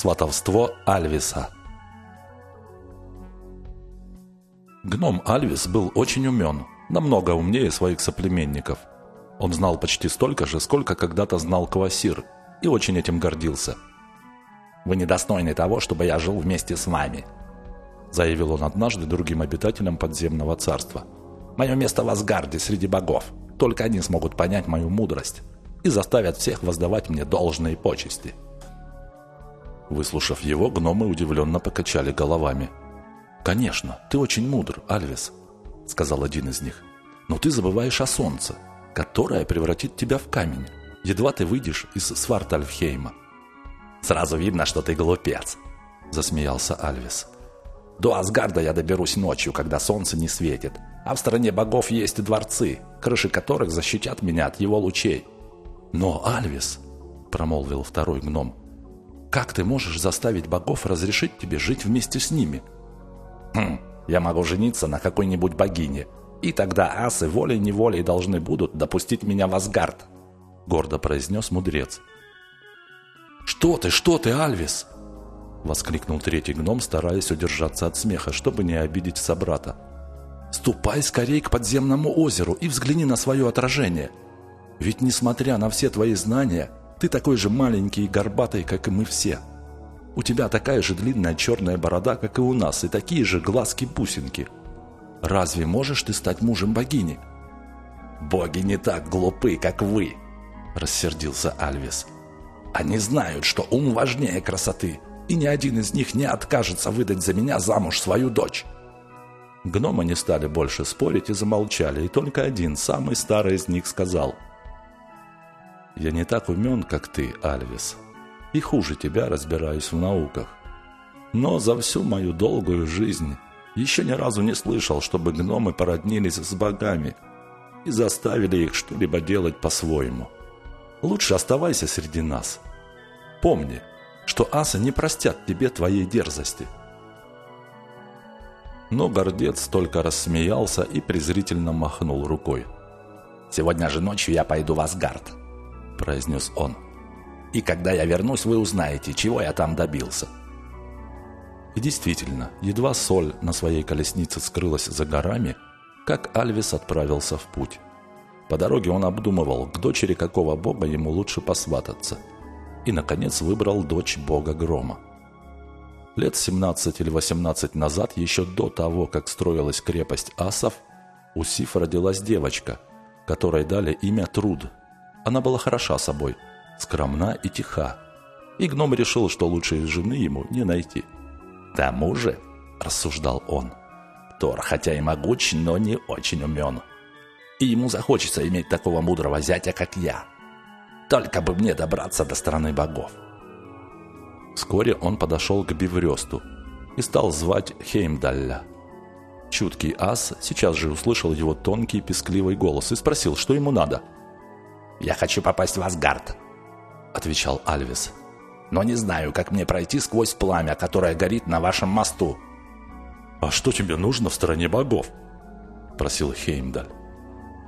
Сватовство Альвиса Гном Альвис был очень умен, намного умнее своих соплеменников. Он знал почти столько же, сколько когда-то знал Квасир, и очень этим гордился. «Вы недостойны того, чтобы я жил вместе с вами», заявил он однажды другим обитателям подземного царства. «Мое место в Асгарде среди богов. Только они смогут понять мою мудрость и заставят всех воздавать мне должные почести». Выслушав его, гномы удивленно покачали головами – «Конечно, ты очень мудр, Альвис», — сказал один из них. «Но ты забываешь о солнце, которое превратит тебя в камень, едва ты выйдешь из Свартальфхейма». «Сразу видно, что ты глупец», — засмеялся Альвис. «До Асгарда я доберусь ночью, когда солнце не светит, а в стране богов есть дворцы, крыши которых защитят меня от его лучей». «Но, Альвис», — промолвил второй гном, — «как ты можешь заставить богов разрешить тебе жить вместе с ними?» Хм, я могу жениться на какой-нибудь богине, и тогда асы волей-неволей должны будут допустить меня в Асгард», — гордо произнес мудрец. «Что ты, что ты, Альвис?» — воскликнул третий гном, стараясь удержаться от смеха, чтобы не обидеть собрата. «Ступай скорей к подземному озеру и взгляни на свое отражение. Ведь, несмотря на все твои знания, ты такой же маленький и горбатый, как и мы все». У тебя такая же длинная черная борода, как и у нас, и такие же глазки-бусинки. Разве можешь ты стать мужем богини?» «Боги не так глупы, как вы», – рассердился Альвис. «Они знают, что ум важнее красоты, и ни один из них не откажется выдать за меня замуж свою дочь». Гномы не стали больше спорить и замолчали, и только один, самый старый из них, сказал «Я не так умен, как ты, Альвис и хуже тебя разбираюсь в науках. Но за всю мою долгую жизнь еще ни разу не слышал, чтобы гномы породнились с богами и заставили их что-либо делать по-своему. Лучше оставайся среди нас. Помни, что асы не простят тебе твоей дерзости. Но гордец только рассмеялся и презрительно махнул рукой. «Сегодня же ночью я пойду в Асгард», – произнес он. И когда я вернусь, вы узнаете, чего я там добился». И действительно, едва соль на своей колеснице скрылась за горами, как Альвис отправился в путь. По дороге он обдумывал, к дочери какого бога ему лучше посвататься. И, наконец, выбрал дочь бога Грома. Лет 17 или 18 назад, еще до того, как строилась крепость Асов, у Сиф родилась девочка, которой дали имя Труд. Она была хороша собой – скромна и тиха. И гном решил, что лучшей жены ему не найти. «К тому же», – рассуждал он, – «Тор, хотя и могуч, но не очень умен. И ему захочется иметь такого мудрого зятя, как я. Только бы мне добраться до страны богов». Вскоре он подошел к Бивресту и стал звать Хеймдалля. Чуткий ас сейчас же услышал его тонкий пескливый голос и спросил, что ему надо. «Я хочу попасть в Асгард», — отвечал Альвис. «Но не знаю, как мне пройти сквозь пламя, которое горит на вашем мосту». «А что тебе нужно в стороне богов?» — просил Хеймдаль.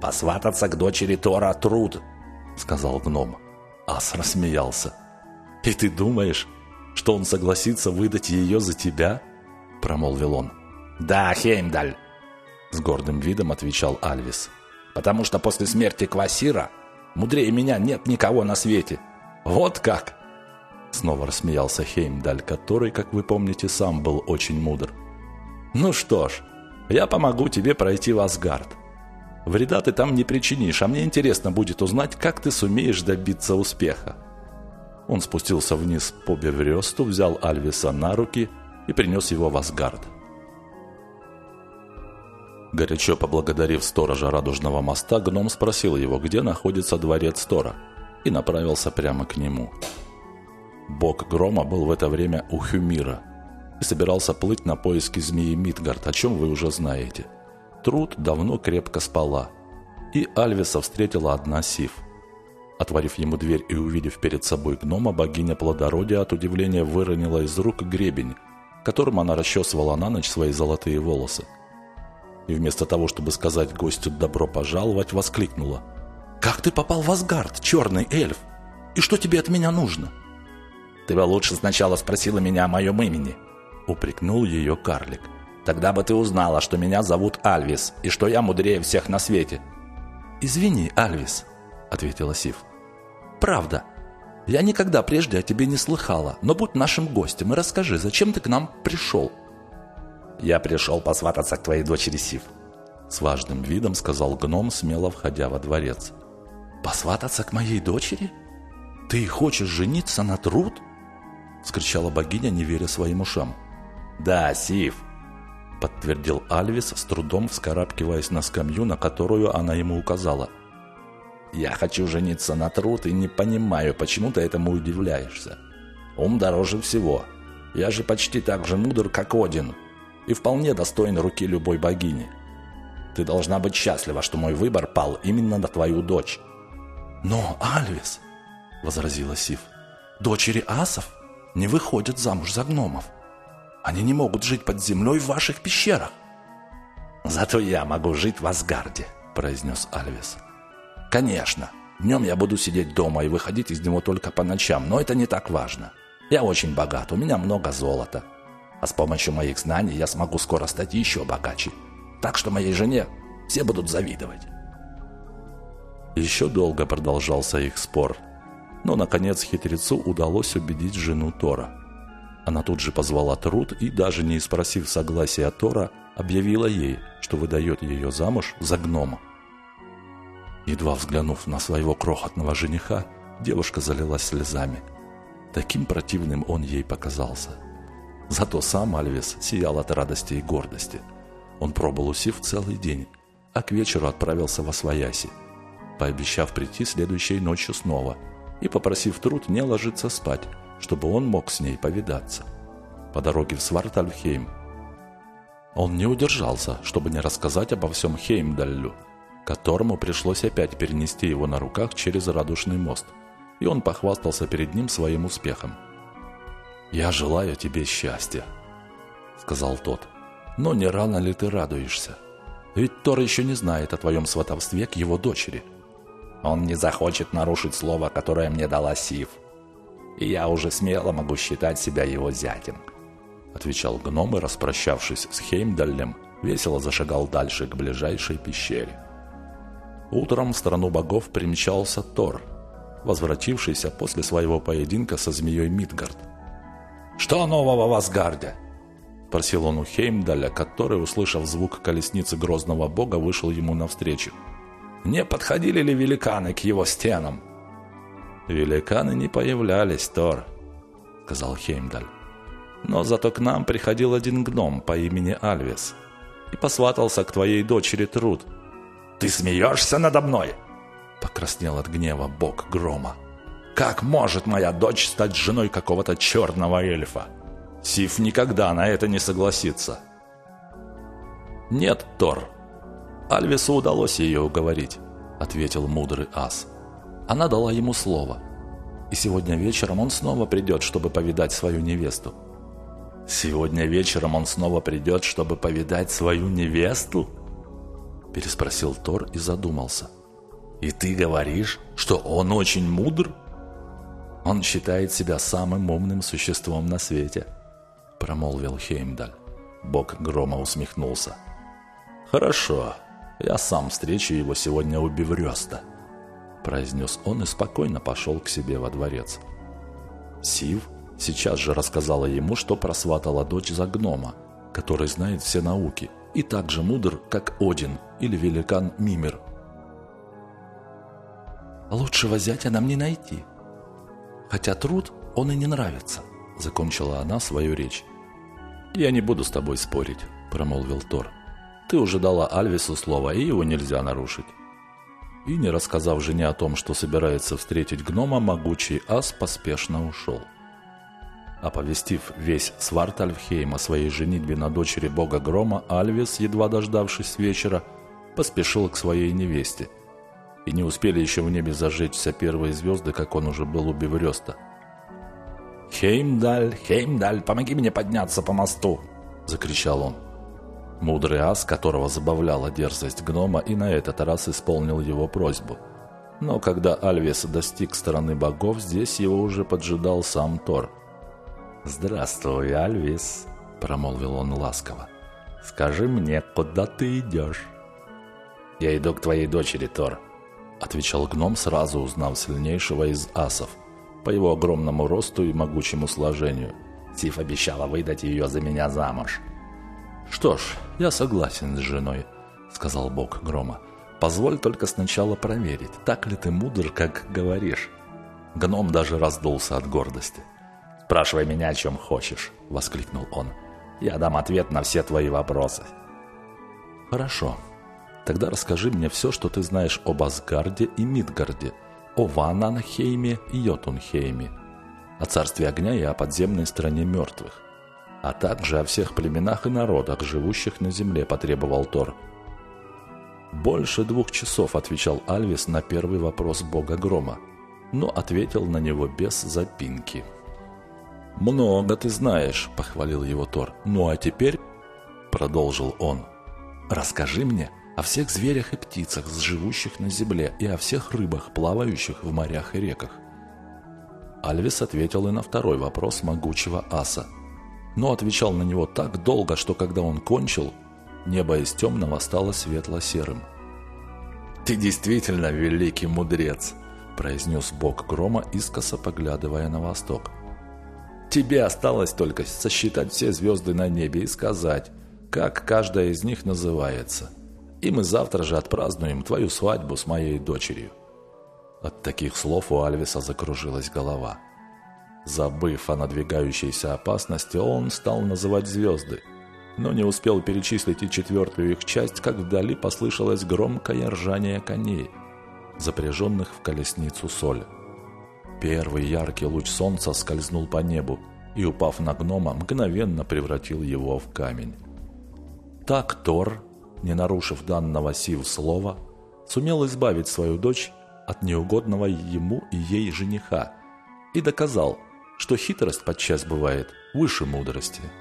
«Посвататься к дочери Тора Труд», — сказал гном. Ас рассмеялся. «И ты думаешь, что он согласится выдать ее за тебя?» — промолвил он. «Да, Хеймдаль», — с гордым видом отвечал Альвис. «Потому что после смерти Квасира мудрее меня нет никого на свете». «Вот как!» Снова рассмеялся Хеймдаль, который, как вы помните, сам был очень мудр. «Ну что ж, я помогу тебе пройти в Асгард. Вреда ты там не причинишь, а мне интересно будет узнать, как ты сумеешь добиться успеха». Он спустился вниз по Бевресту, взял Альвиса на руки и принес его в Асгард. Горячо поблагодарив сторожа Радужного моста, гном спросил его, где находится дворец Тора – и направился прямо к нему. Бог Грома был в это время у Хюмира и собирался плыть на поиски змеи Мидгард, о чем вы уже знаете. Труд давно крепко спала, и Альвиса встретила одна Сив. Отворив ему дверь и увидев перед собой гнома, богиня плодородия от удивления выронила из рук гребень, которым она расчесывала на ночь свои золотые волосы. И вместо того, чтобы сказать гостю «добро пожаловать», воскликнула – «Как ты попал в Асгард, черный эльф? И что тебе от меня нужно?» Ты бы лучше сначала спросила меня о моем имени», — упрекнул ее карлик. «Тогда бы ты узнала, что меня зовут Альвис, и что я мудрее всех на свете». «Извини, Альвис», — ответила Сив. «Правда. Я никогда прежде о тебе не слыхала, но будь нашим гостем и расскажи, зачем ты к нам пришел?» «Я пришел посвататься к твоей дочери Сив», — с важным видом сказал гном, смело входя во дворец. «Посвататься к моей дочери? Ты хочешь жениться на труд?» — скричала богиня, не веря своим ушам. «Да, Сив», — подтвердил Альвис, с трудом вскарабкиваясь на скамью, на которую она ему указала. «Я хочу жениться на труд и не понимаю, почему ты этому удивляешься. Ум дороже всего. Я же почти так же мудр, как Один, и вполне достоин руки любой богини. Ты должна быть счастлива, что мой выбор пал именно на твою дочь». «Но, Альвис», — возразила Сив, — «дочери асов не выходят замуж за гномов. Они не могут жить под землей в ваших пещерах». «Зато я могу жить в Асгарде», — произнес Альвис. «Конечно, днем я буду сидеть дома и выходить из него только по ночам, но это не так важно. Я очень богат, у меня много золота. А с помощью моих знаний я смогу скоро стать еще богаче. Так что моей жене все будут завидовать». Еще долго продолжался их спор, но, наконец, хитрецу удалось убедить жену Тора. Она тут же позвала Труд и, даже не спросив согласия Тора, объявила ей, что выдает ее замуж за гнома. Едва взглянув на своего крохотного жениха, девушка залилась слезами. Таким противным он ей показался. Зато сам Альвес сиял от радости и гордости. Он пробыл у Сив целый день, а к вечеру отправился во Свояси, пообещав прийти следующей ночью снова – и попросив Труд не ложиться спать, чтобы он мог с ней повидаться. По дороге в Свартальфхейм он не удержался, чтобы не рассказать обо всем Хеймдаллю, которому пришлось опять перенести его на руках через Радужный мост, и он похвастался перед ним своим успехом. «Я желаю тебе счастья», — сказал тот, — «но не рано ли ты радуешься? Ведь Тор еще не знает о твоем сватовстве к его дочери». Он не захочет нарушить слово, которое мне дала Сив. И я уже смело могу считать себя его зятем», — отвечал гном и, распрощавшись с Хеймдаллем, весело зашагал дальше к ближайшей пещере. Утром в страну богов примчался Тор, возвратившийся после своего поединка со змеей Мидгард. «Что нового в Асгарде?» – просил он у Хеймдаля, который, услышав звук колесницы грозного бога, вышел ему навстречу. Не подходили ли великаны к его стенам? «Великаны не появлялись, Тор», — сказал Хеймдаль. «Но зато к нам приходил один гном по имени Альвис и посватался к твоей дочери Труд». «Ты смеешься надо мной?» — покраснел от гнева бог грома. «Как может моя дочь стать женой какого-то черного эльфа? Сиф никогда на это не согласится». «Нет, Тор», Альвису удалось ее уговорить, ответил мудрый ас. Она дала ему слово. И сегодня вечером он снова придет, чтобы повидать свою невесту. «Сегодня вечером он снова придет, чтобы повидать свою невесту?» Переспросил Тор и задумался. «И ты говоришь, что он очень мудр?» «Он считает себя самым умным существом на свете», промолвил Хеймдаль. Бог грома усмехнулся. «Хорошо, я сам встречу его сегодня у Беврёста», – произнес он и спокойно пошел к себе во дворец. Сив сейчас же рассказала ему, что просватала дочь за гнома, который знает все науки и так же мудр, как Один или великан Мимир. «Лучшего зятя нам не найти. Хотя труд он и не нравится», – закончила она свою речь. «Я не буду с тобой спорить», – промолвил Тор. Ты уже дала Альвису слово, и его нельзя нарушить. И не рассказав жене о том, что собирается встретить гнома, могучий ас поспешно ушел. Оповестив весь Свартальфхейм о своей женитьбе на дочери бога грома, Альвис, едва дождавшись вечера, поспешил к своей невесте. И не успели еще в небе зажечься первые звезды, как он уже был у Беврёста. «Хеймдаль, Хеймдаль, помоги мне подняться по мосту!» – закричал он. Мудрый ас, которого забавляла дерзость гнома, и на этот раз исполнил его просьбу. Но когда Альвес достиг стороны богов, здесь его уже поджидал сам Тор. «Здравствуй, Альвис», — промолвил он ласково. «Скажи мне, куда ты идешь?» «Я иду к твоей дочери, Тор», — отвечал гном, сразу узнав сильнейшего из асов, по его огромному росту и могучему сложению. Сиф обещала выдать ее за меня замуж. «Что ж, я согласен с женой», — сказал бог грома. Позволь только сначала проверить, так ли ты мудр, как говоришь». Гном даже раздулся от гордости. «Спрашивай меня, о чем хочешь», — воскликнул он. «Я дам ответ на все твои вопросы». «Хорошо. Тогда расскажи мне все, что ты знаешь об Асгарде и Мидгарде, о Вананхейме и Йотунхейме, о царстве огня и о подземной стране мертвых, а также о всех племенах и народах, живущих на земле», — потребовал Тор. Больше двух часов отвечал Альвис на первый вопрос бога грома, но ответил на него без запинки. «Много ты знаешь», — похвалил его Тор. «Ну а теперь», — продолжил он, — «расскажи мне о всех зверях и птицах, живущих на земле, и о всех рыбах, плавающих в морях и реках». Альвис ответил и на второй вопрос могучего аса, но отвечал на него так долго, что когда он кончил, Небо из темного стало светло-серым. «Ты действительно великий мудрец!» – произнес бог грома, искоса поглядывая на восток. «Тебе осталось только сосчитать все звезды на небе и сказать, как каждая из них называется. И мы завтра же отпразднуем твою свадьбу с моей дочерью». От таких слов у Альвиса закружилась голова. Забыв о надвигающейся опасности, он стал называть звезды – но не успел перечислить и четвертую их часть, как вдали послышалось громкое ржание коней, запряженных в колесницу соль. Первый яркий луч солнца скользнул по небу и, упав на гнома, мгновенно превратил его в камень. Так Тор, не нарушив данного сил слова, сумел избавить свою дочь от неугодного ему и ей жениха и доказал, что хитрость подчас бывает выше мудрости –